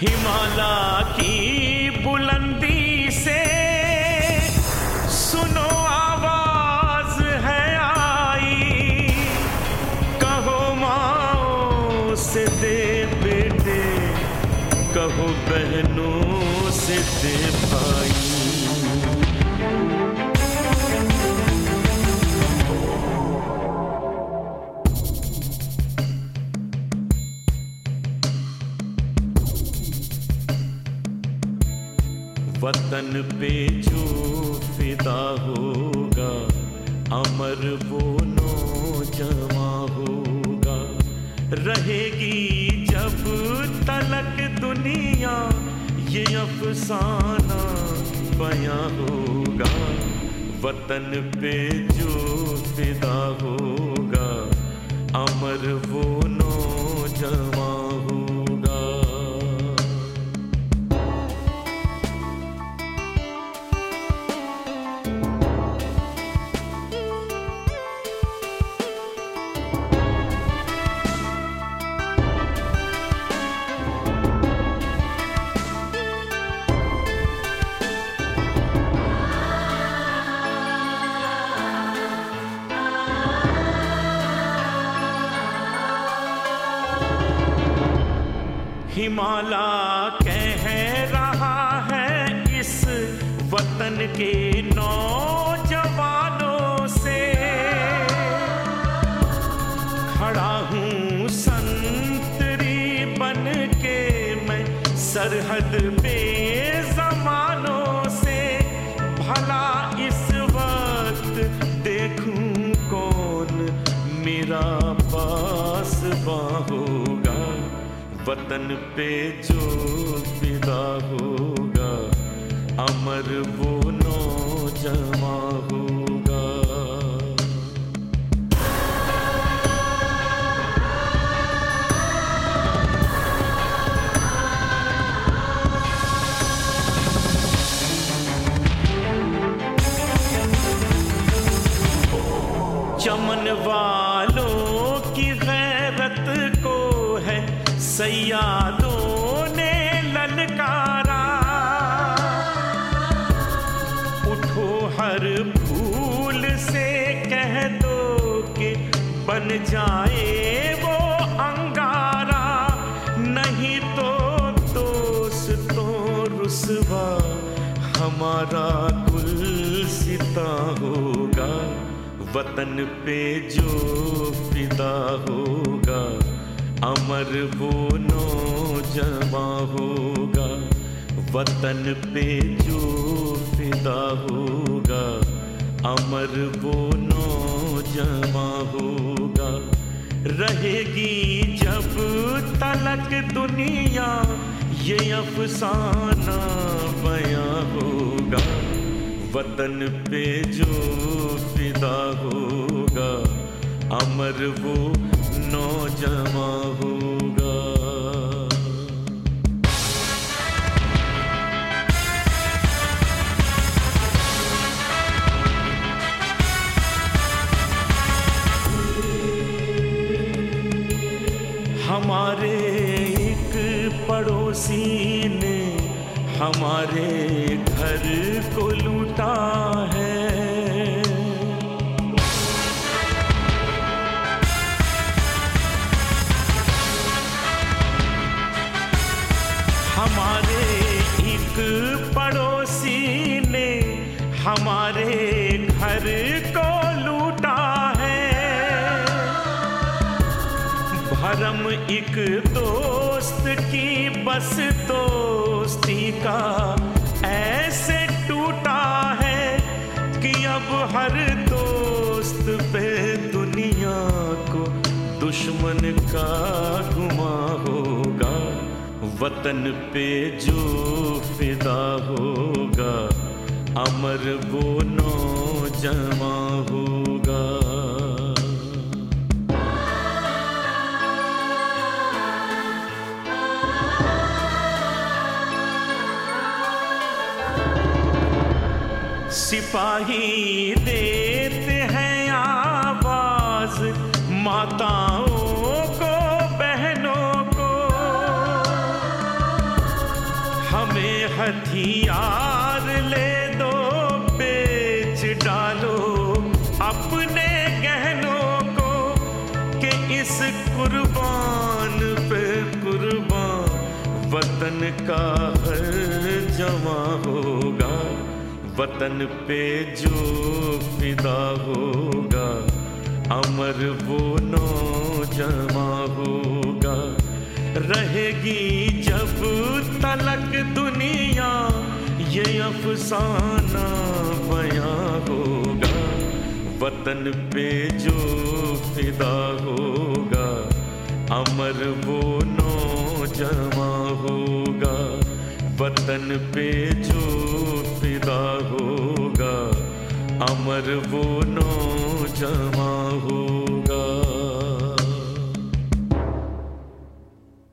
हिमाला की बुलंदी से। सुनो आवाज़ है आई। कहो माओ से दे बेटे, कहो बहनों से दे भाई। वतन पे जो फिदा होगा, अमर वो नौजवा होगा। रहेगी जब तलक दुनिया, ये अफसाना बया होगा। वतन पे जो फिदा होगा, अमर वो नौजवा हिमाला कह रहा है इस वतन के नौजवानों से। खड़ा हूँ संतरी बन के मैं सरहद पे जमानों से। भला इस वक्त देखूँ कौन मेरा पास होगा वतन पे जो फिदा होगा अमर वो नौजवा होगा। सैयादों ने ललकारा। उठो हर फूल से कह दो कि बन जाए वो अंगारा। नहीं तो दोस्तों रुसवा, हमारा कुल सिता होगा। वतन पे जो फिदा होगा। अमर वो नौजवा होगा, वतन पे जो फिदा होगा। अमर वो नौजवा होगा, रहेगी जब तलक दुनिया, ये अफसाना बया होगा। वतन पे जो फिदा होगा, अमर वो नौजवा होगा। हमारे एक पड़ोसी ने हमारे घर को लूटा है। हमारे घर को लूटा है। भरम एक दोस्त की बस दोस्ती का ऐसे टूटा है कि अब हर दोस्त पे दुनिया को दुश्मन का गुमा होगा। वतन पे जो फिदा होगा। अमर वो नौजवा होगा। सिपाही देते हैं आवाज़ माताओं हथियार ले दो, बेच डालो अपने गहनों को कि इस कुर्बान पे कुर्बान, वतन का हर जमा होगा, वतन पे जो फिदा होगा, अमर वो नौ जमा होगा रहेगी जब तलक दुनिया, ये अफसाना बया होगा। वतन पे जो फिदा होगा, अमर वो जमा होगा। वतन पे जो फिदा होगा, अमर वो जमा